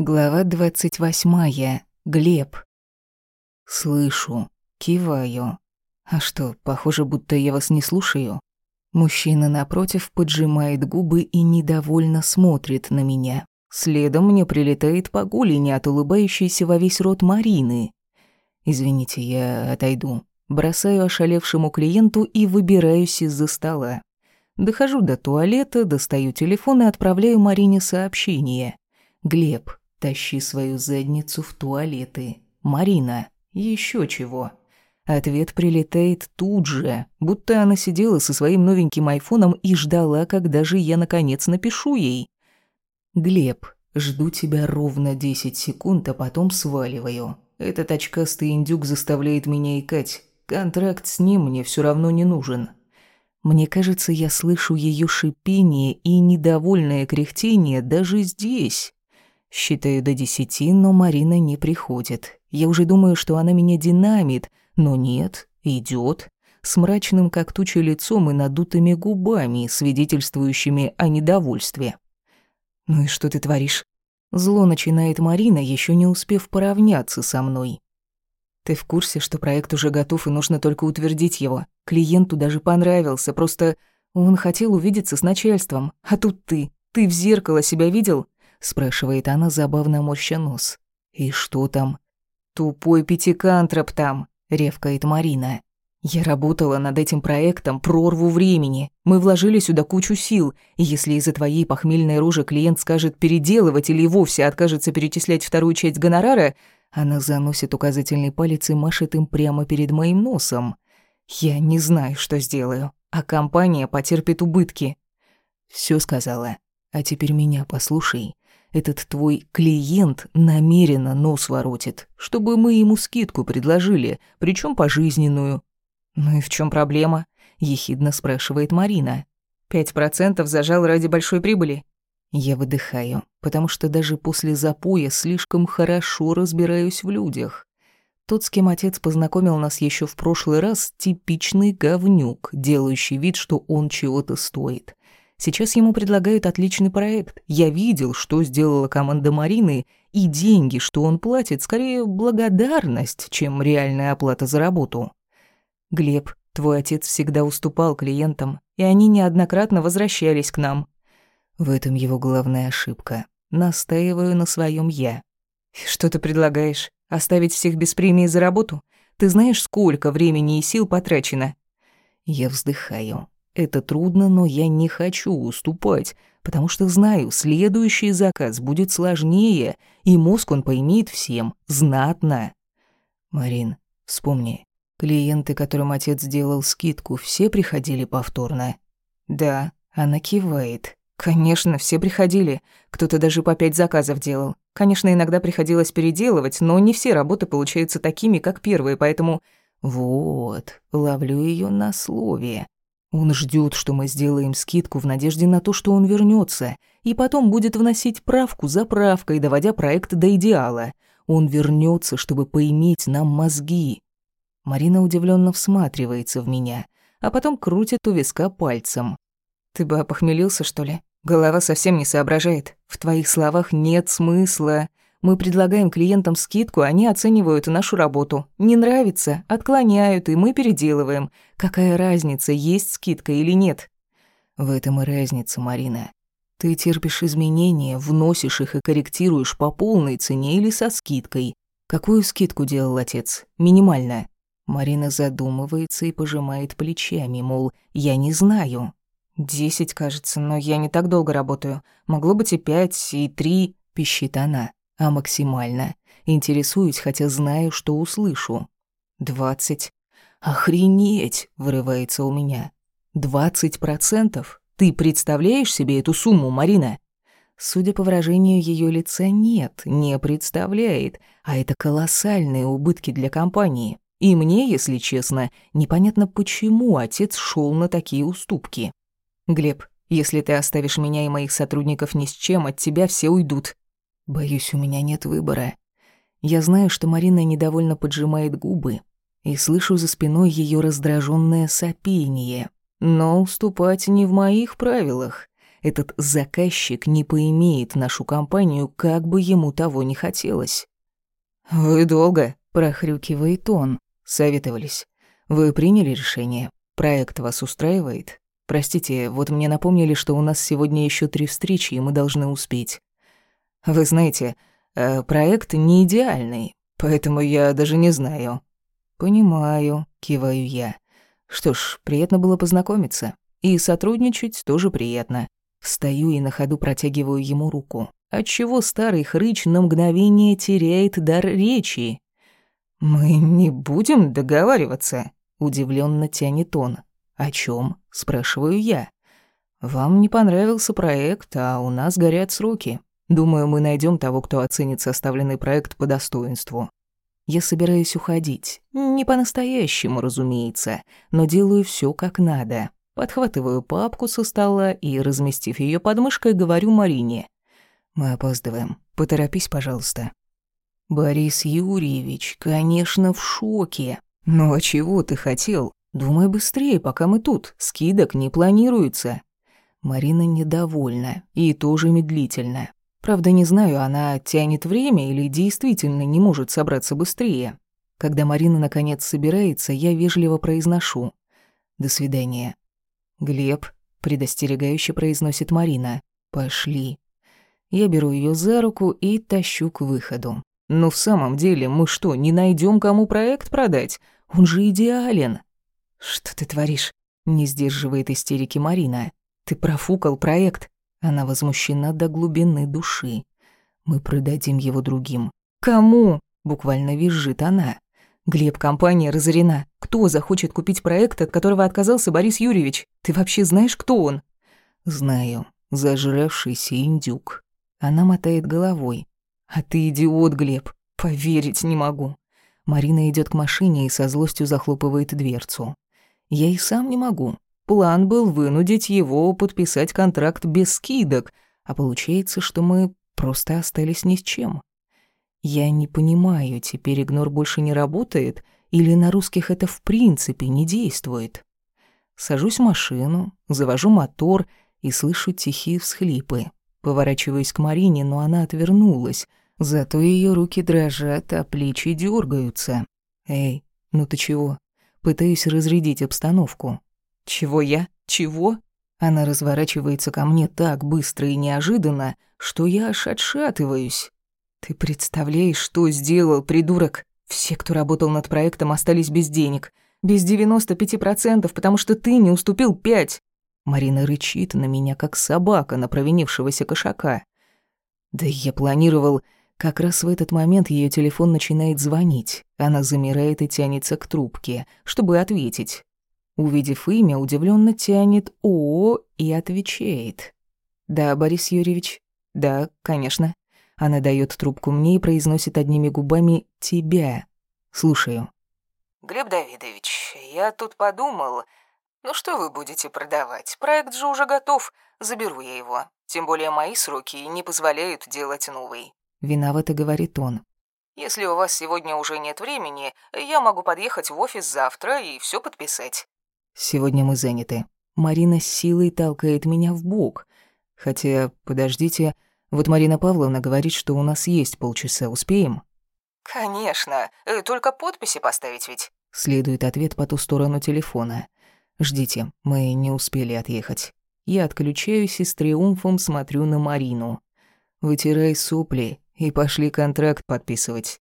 Глава двадцать восьмая. Глеб. Слышу, киваю. А что, похоже, будто я вас не слушаю? Мужчина напротив поджимает губы и недовольно смотрит на меня. Следом мне прилетает по голени от улыбающейся во весь рот Марины. Извините, я отойду. Бросаю ошалевшему клиенту и выбираюсь из-за стола. Дохожу до туалета, достаю телефон и отправляю Марине сообщение. «Глеб, Тащи свою задницу в туалеты. Марина, еще чего. Ответ прилетает тут же, будто она сидела со своим новеньким айфоном и ждала, когда же я наконец напишу ей. Глеб, жду тебя ровно 10 секунд, а потом сваливаю. Этот очкастый индюк заставляет меня икать. Контракт с ним мне все равно не нужен. Мне кажется, я слышу ее шипение и недовольное кряхтение даже здесь. Считаю до десяти, но Марина не приходит. Я уже думаю, что она меня динамит, но нет, идет с мрачным как туча лицом и надутыми губами, свидетельствующими о недовольстве. «Ну и что ты творишь?» Зло начинает Марина, еще не успев поравняться со мной. «Ты в курсе, что проект уже готов и нужно только утвердить его? Клиенту даже понравился, просто он хотел увидеться с начальством, а тут ты. Ты в зеркало себя видел? Спрашивает она, забавно морща нос. «И что там?» «Тупой пятикантроп там», — ревкает Марина. «Я работала над этим проектом прорву времени. Мы вложили сюда кучу сил, и если из-за твоей похмельной рожи клиент скажет переделывать или вовсе откажется перечислять вторую часть гонорара, она заносит указательный палец и машет им прямо перед моим носом. Я не знаю, что сделаю, а компания потерпит убытки». Все сказала. А теперь меня послушай. Этот твой клиент намеренно нос воротит, чтобы мы ему скидку предложили, причем пожизненную». «Ну и в чем проблема?» — ехидно спрашивает Марина. «Пять процентов зажал ради большой прибыли?» Я выдыхаю, потому что даже после запоя слишком хорошо разбираюсь в людях. Тот, с кем отец познакомил нас еще в прошлый раз, типичный говнюк, делающий вид, что он чего-то стоит. Сейчас ему предлагают отличный проект. Я видел, что сделала команда Марины, и деньги, что он платит, скорее благодарность, чем реальная оплата за работу. Глеб, твой отец всегда уступал клиентам, и они неоднократно возвращались к нам. В этом его главная ошибка. Настаиваю на своем я. Что ты предлагаешь? Оставить всех без премии за работу? Ты знаешь, сколько времени и сил потрачено? Я вздыхаю. Это трудно, но я не хочу уступать, потому что знаю, следующий заказ будет сложнее, и мозг он поймет всем, знатно. Марин, вспомни, клиенты, которым отец сделал скидку, все приходили повторно? Да, она кивает. Конечно, все приходили. Кто-то даже по пять заказов делал. Конечно, иногда приходилось переделывать, но не все работы получаются такими, как первые, поэтому... Вот, ловлю ее на слове. Он ждет, что мы сделаем скидку в надежде на то, что он вернется, и потом будет вносить правку за правкой, доводя проект до идеала. Он вернется, чтобы поиметь нам мозги. Марина удивленно всматривается в меня, а потом крутит у виска пальцем. Ты бы опохмелился, что ли? Голова совсем не соображает. В твоих словах нет смысла. Мы предлагаем клиентам скидку, они оценивают нашу работу. Не нравится, отклоняют, и мы переделываем. Какая разница, есть скидка или нет? В этом и разница, Марина. Ты терпишь изменения, вносишь их и корректируешь по полной цене или со скидкой. Какую скидку делал отец? Минимальная. Марина задумывается и пожимает плечами, мол, я не знаю. «Десять, кажется, но я не так долго работаю. Могло быть и пять, и три», — пищит она а максимально. Интересуюсь, хотя знаю, что услышу. «Двадцать». «Охренеть!» — вырывается у меня. «Двадцать процентов? Ты представляешь себе эту сумму, Марина?» Судя по выражению ее лица, нет, не представляет, а это колоссальные убытки для компании. И мне, если честно, непонятно, почему отец шел на такие уступки. «Глеб, если ты оставишь меня и моих сотрудников ни с чем, от тебя все уйдут. Боюсь, у меня нет выбора. Я знаю, что Марина недовольно поджимает губы, и слышу за спиной ее раздраженное сопение. Но уступать не в моих правилах. Этот заказчик не поимеет нашу компанию, как бы ему того не хотелось. «Вы долго?» — прохрюкивает он. Советовались. «Вы приняли решение? Проект вас устраивает? Простите, вот мне напомнили, что у нас сегодня еще три встречи, и мы должны успеть. Вы знаете, э, проект не идеальный, поэтому я даже не знаю». «Понимаю», — киваю я. «Что ж, приятно было познакомиться. И сотрудничать тоже приятно. Встаю и на ходу протягиваю ему руку, отчего старый хрыч на мгновение теряет дар речи. «Мы не будем договариваться», — удивленно тянет он. «О чем? спрашиваю я. «Вам не понравился проект, а у нас горят сроки. Думаю, мы найдем того, кто оценит составленный проект по достоинству. Я собираюсь уходить. Не по-настоящему, разумеется, но делаю все как надо. Подхватываю папку со стола и, разместив ее под мышкой, говорю Марине. «Мы опаздываем. Поторопись, пожалуйста». Борис Юрьевич, конечно, в шоке. «Ну а чего ты хотел? Думай быстрее, пока мы тут. Скидок не планируется». Марина недовольна и тоже медлительна. Правда, не знаю, она тянет время или действительно не может собраться быстрее. Когда Марина наконец собирается, я вежливо произношу «До свидания». «Глеб», — предостерегающе произносит Марина, — «пошли». Я беру ее за руку и тащу к выходу. «Но в самом деле мы что, не найдем кому проект продать? Он же идеален!» «Что ты творишь?» — не сдерживает истерики Марина. «Ты профукал проект». Она возмущена до глубины души. «Мы продадим его другим». «Кому?» — буквально визжит она. Глеб, компания разорена. Кто захочет купить проект, от которого отказался Борис Юрьевич? Ты вообще знаешь, кто он? Знаю. Зажравшийся индюк. Она мотает головой. А ты идиот, Глеб. Поверить не могу. Марина идет к машине и со злостью захлопывает дверцу. Я и сам не могу. План был вынудить его подписать контракт без скидок, а получается, что мы просто остались ни с чем. Я не понимаю, теперь игнор больше не работает или на русских это в принципе не действует. Сажусь в машину, завожу мотор и слышу тихие всхлипы. Поворачиваюсь к Марине, но она отвернулась, зато ее руки дрожат, а плечи дергаются. «Эй, ну ты чего?» Пытаюсь разрядить обстановку. «Чего я? Чего?» Она разворачивается ко мне так быстро и неожиданно, что я аж отшатываюсь. Ты представляешь, что сделал, придурок? Все, кто работал над проектом, остались без денег. Без 95%, потому что ты не уступил 5. Марина рычит на меня, как собака на провинившегося кошака. Да я планировал... Как раз в этот момент ее телефон начинает звонить. Она замирает и тянется к трубке, чтобы ответить. Увидев имя, удивленно тянет «О» и отвечает. «Да, Борис Юрьевич?» «Да, конечно». Она дает трубку мне и произносит одними губами «тебя». Слушаю. «Глеб Давидович, я тут подумал. Ну что вы будете продавать? Проект же уже готов. Заберу я его. Тем более мои сроки не позволяют делать новый». Виновато говорит он. «Если у вас сегодня уже нет времени, я могу подъехать в офис завтра и все подписать». «Сегодня мы заняты». Марина с силой толкает меня в бок. Хотя, подождите, вот Марина Павловна говорит, что у нас есть полчаса. Успеем?» «Конечно. Э, только подписи поставить ведь». Следует ответ по ту сторону телефона. «Ждите, мы не успели отъехать». Я отключаюсь и с триумфом смотрю на Марину. «Вытирай сопли и пошли контракт подписывать.